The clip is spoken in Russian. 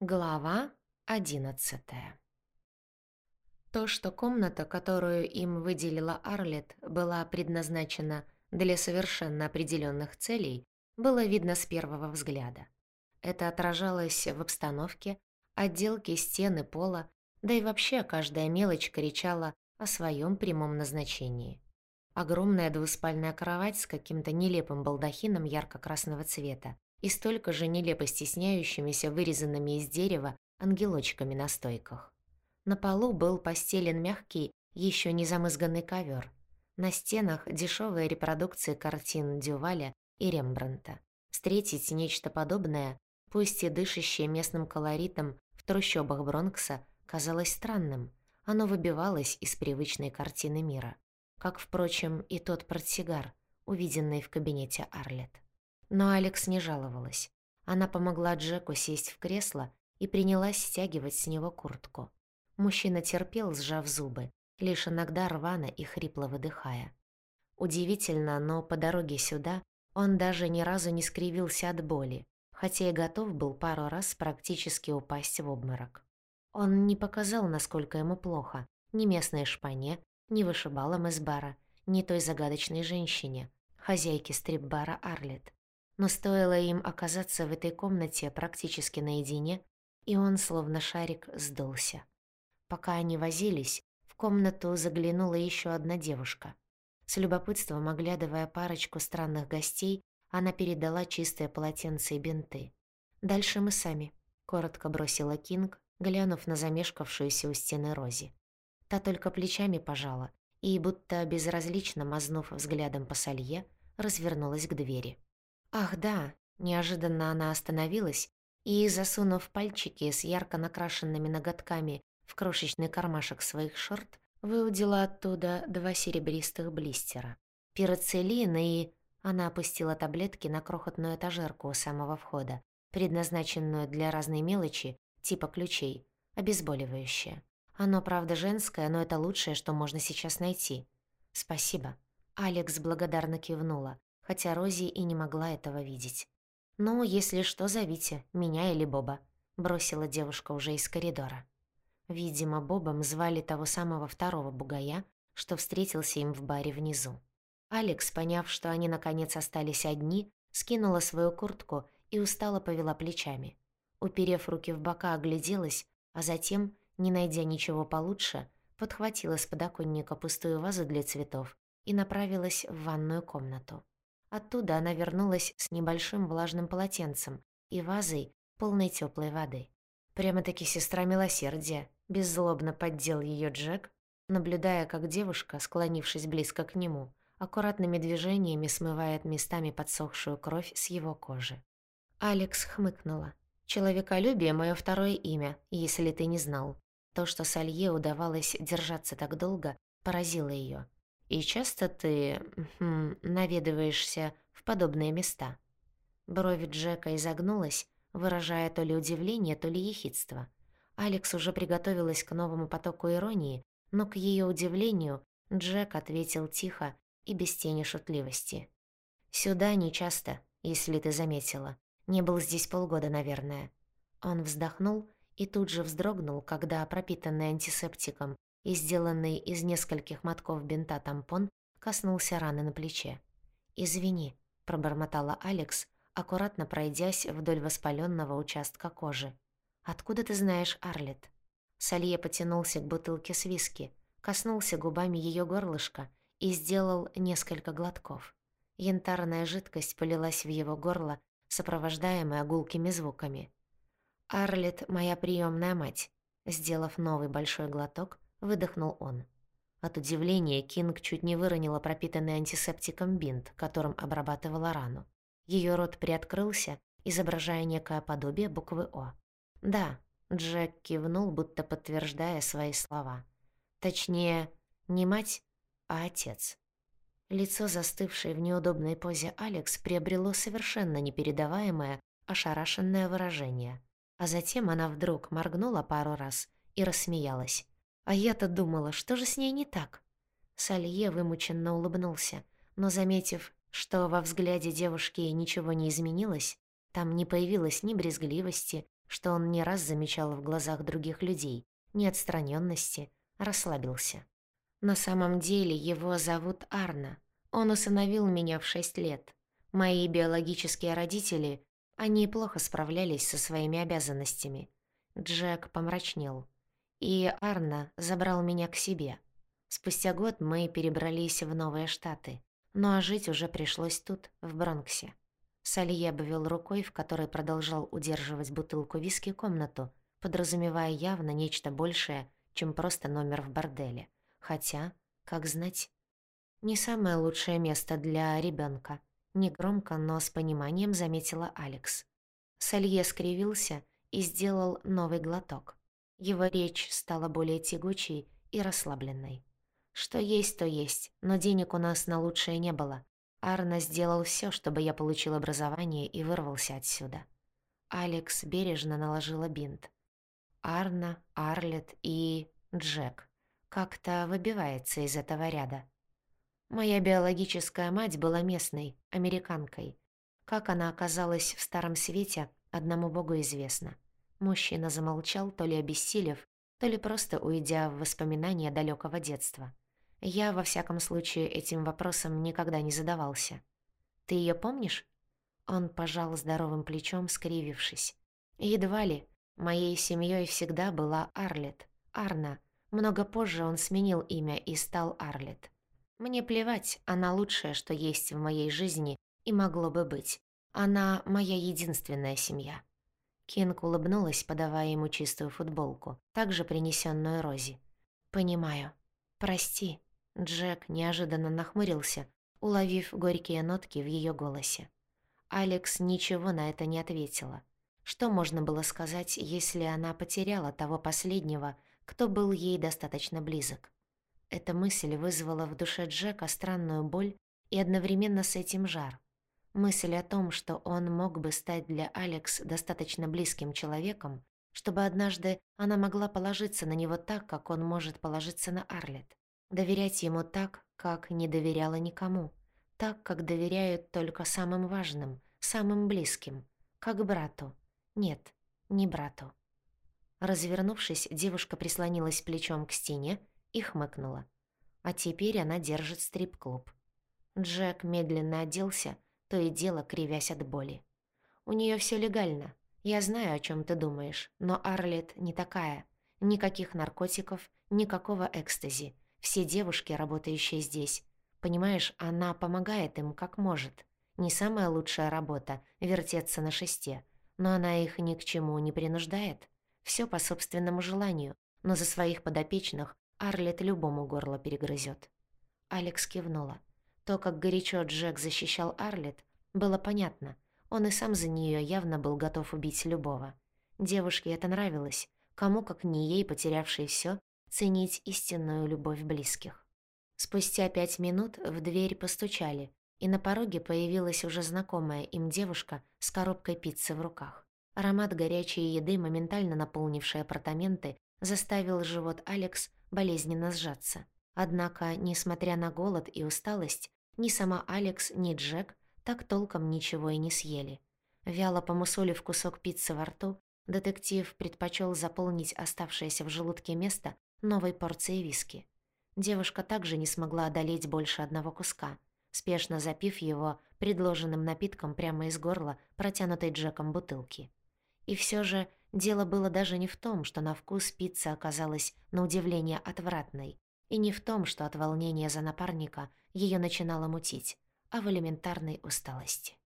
Глава одиннадцатая То, что комната, которую им выделила Арлет, была предназначена для совершенно определенных целей, было видно с первого взгляда. Это отражалось в обстановке, отделке стены пола, да и вообще каждая мелочь кричала о своем прямом назначении. Огромная двуспальная кровать с каким-то нелепым балдахином ярко-красного цвета, и столько же нелепо стесняющимися вырезанными из дерева ангелочками на стойках. На полу был постелен мягкий, еще не замызганный ковер. На стенах дешевые репродукции картин Дюваля и Рембранта. Встретить нечто подобное, пусть и дышащее местным колоритом в трущобах Бронкса, казалось странным. Оно выбивалось из привычной картины мира. Как, впрочем, и тот портсигар, увиденный в кабинете Арлет. Но Алекс не жаловалась. Она помогла Джеку сесть в кресло и принялась стягивать с него куртку. Мужчина терпел, сжав зубы, лишь иногда рвано и хрипло выдыхая. Удивительно, но по дороге сюда он даже ни разу не скривился от боли, хотя и готов был пару раз практически упасть в обморок. Он не показал, насколько ему плохо, ни местной шпане, ни вышибалам из бара, ни той загадочной женщине, хозяйке стрип-бара Арлет. Но стоило им оказаться в этой комнате практически наедине, и он, словно шарик, сдулся. Пока они возились, в комнату заглянула еще одна девушка. С любопытством оглядывая парочку странных гостей, она передала чистое полотенце и бинты. «Дальше мы сами», — коротко бросила Кинг, глянув на замешкавшуюся у стены Рози. Та только плечами пожала и, будто безразлично мазнув взглядом по солье, развернулась к двери. Ах, да, неожиданно она остановилась и, засунув пальчики с ярко накрашенными ноготками в крошечный кармашек своих шорт, выудила оттуда два серебристых блистера. Пироцелин и... Она опустила таблетки на крохотную этажерку у самого входа, предназначенную для разной мелочи, типа ключей, обезболивающее. Оно, правда, женское, но это лучшее, что можно сейчас найти. Спасибо. Алекс благодарно кивнула, хотя Рози и не могла этого видеть. «Ну, если что, зовите, меня или Боба», — бросила девушка уже из коридора. Видимо, Бобом звали того самого второго бугая, что встретился им в баре внизу. Алекс, поняв, что они наконец остались одни, скинула свою куртку и устало повела плечами. Уперев руки в бока, огляделась, а затем, не найдя ничего получше, подхватила с подоконника пустую вазу для цветов и направилась в ванную комнату. Оттуда она вернулась с небольшим влажным полотенцем и вазой, полной теплой воды. Прямо-таки сестра милосердия, беззлобно поддел ее Джек, наблюдая, как девушка, склонившись близко к нему, аккуратными движениями смывает местами подсохшую кровь с его кожи. Алекс хмыкнула. «Человеколюбие — мое второе имя, если ты не знал». То, что Салье удавалось держаться так долго, поразило ее. И часто ты хм, наведываешься в подобные места?» Бровь Джека изогнулась, выражая то ли удивление, то ли ехидство. Алекс уже приготовилась к новому потоку иронии, но к ее удивлению Джек ответил тихо и без тени шутливости. «Сюда не часто, если ты заметила. Не был здесь полгода, наверное». Он вздохнул и тут же вздрогнул, когда, пропитанный антисептиком, и сделанный из нескольких мотков бинта тампон коснулся раны на плече. «Извини», — пробормотала Алекс, аккуратно пройдясь вдоль воспаленного участка кожи. «Откуда ты знаешь Арлет?» Салье потянулся к бутылке с виски, коснулся губами ее горлышка и сделал несколько глотков. Янтарная жидкость полилась в его горло, сопровождаемая гулкими звуками. «Арлет — моя приемная мать», — сделав новый большой глоток, выдохнул он. От удивления Кинг чуть не выронила пропитанный антисептиком бинт, которым обрабатывала рану. Ее рот приоткрылся, изображая некое подобие буквы «О». «Да», — Джек кивнул, будто подтверждая свои слова. «Точнее, не мать, а отец». Лицо, застывшее в неудобной позе Алекс, приобрело совершенно непередаваемое, ошарашенное выражение. А затем она вдруг моргнула пару раз и рассмеялась. А я-то думала, что же с ней не так? Салье вымученно улыбнулся, но, заметив, что во взгляде девушки ничего не изменилось, там не появилось ни брезгливости, что он не раз замечал в глазах других людей, не отстраненности, расслабился. На самом деле его зовут Арна. Он усыновил меня в шесть лет. Мои биологические родители, они плохо справлялись со своими обязанностями. Джек помрачнел. И Арна забрал меня к себе. Спустя год мы перебрались в Новые Штаты. Ну а жить уже пришлось тут, в Бронксе. Салье обвел рукой, в которой продолжал удерживать бутылку виски комнату, подразумевая явно нечто большее, чем просто номер в борделе. Хотя, как знать, не самое лучшее место для ребенка. Негромко, но с пониманием заметила Алекс. Салье скривился и сделал новый глоток. Его речь стала более тягучей и расслабленной. Что есть, то есть, но денег у нас на лучшее не было. Арна сделал все, чтобы я получил образование и вырвался отсюда. Алекс бережно наложила бинт. Арна, Арлет и Джек. Как-то выбивается из этого ряда. Моя биологическая мать была местной, американкой. Как она оказалась в Старом Свете, одному богу известно. Мужчина замолчал, то ли обессилев, то ли просто уйдя в воспоминания далекого детства. Я, во всяком случае, этим вопросом никогда не задавался. «Ты ее помнишь?» Он пожал здоровым плечом, скривившись. «Едва ли. Моей семьей всегда была Арлет. Арна. Много позже он сменил имя и стал Арлет. Мне плевать, она лучшее, что есть в моей жизни и могло бы быть. Она моя единственная семья». Кинг улыбнулась, подавая ему чистую футболку, также принесенную Рози. «Понимаю. Прости». Джек неожиданно нахмурился, уловив горькие нотки в ее голосе. Алекс ничего на это не ответила. Что можно было сказать, если она потеряла того последнего, кто был ей достаточно близок? Эта мысль вызвала в душе Джека странную боль и одновременно с этим жар. Мысль о том, что он мог бы стать для Алекс достаточно близким человеком, чтобы однажды она могла положиться на него так, как он может положиться на Арлет. Доверять ему так, как не доверяла никому. Так, как доверяют только самым важным, самым близким. Как брату. Нет, не брату. Развернувшись, девушка прислонилась плечом к стене и хмыкнула. А теперь она держит стрип-клуб. Джек медленно оделся, то и дело кривясь от боли. «У нее все легально. Я знаю, о чем ты думаешь, но Арлет не такая. Никаких наркотиков, никакого экстази. Все девушки, работающие здесь. Понимаешь, она помогает им как может. Не самая лучшая работа — вертеться на шесте. Но она их ни к чему не принуждает. Все по собственному желанию, но за своих подопечных Арлет любому горло перегрызет. Алекс кивнула. То, как горячо Джек защищал Арлет, было понятно. Он и сам за нее явно был готов убить любого. Девушке это нравилось. Кому, как не ей, потерявшей все, ценить истинную любовь близких. Спустя пять минут в дверь постучали, и на пороге появилась уже знакомая им девушка с коробкой пиццы в руках. Аромат горячей еды, моментально наполнивший апартаменты, заставил живот Алекс болезненно сжаться. Однако, несмотря на голод и усталость, ни сама Алекс, ни Джек так толком ничего и не съели. Вяло помусолив кусок пиццы во рту, детектив предпочел заполнить оставшееся в желудке место новой порцией виски. Девушка также не смогла одолеть больше одного куска, спешно запив его предложенным напитком прямо из горла, протянутой Джеком бутылки. И все же дело было даже не в том, что на вкус пицца оказалась на удивление отвратной, и не в том, что от волнения за напарника ее начинало мутить, а в элементарной усталости.